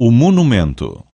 o monumento.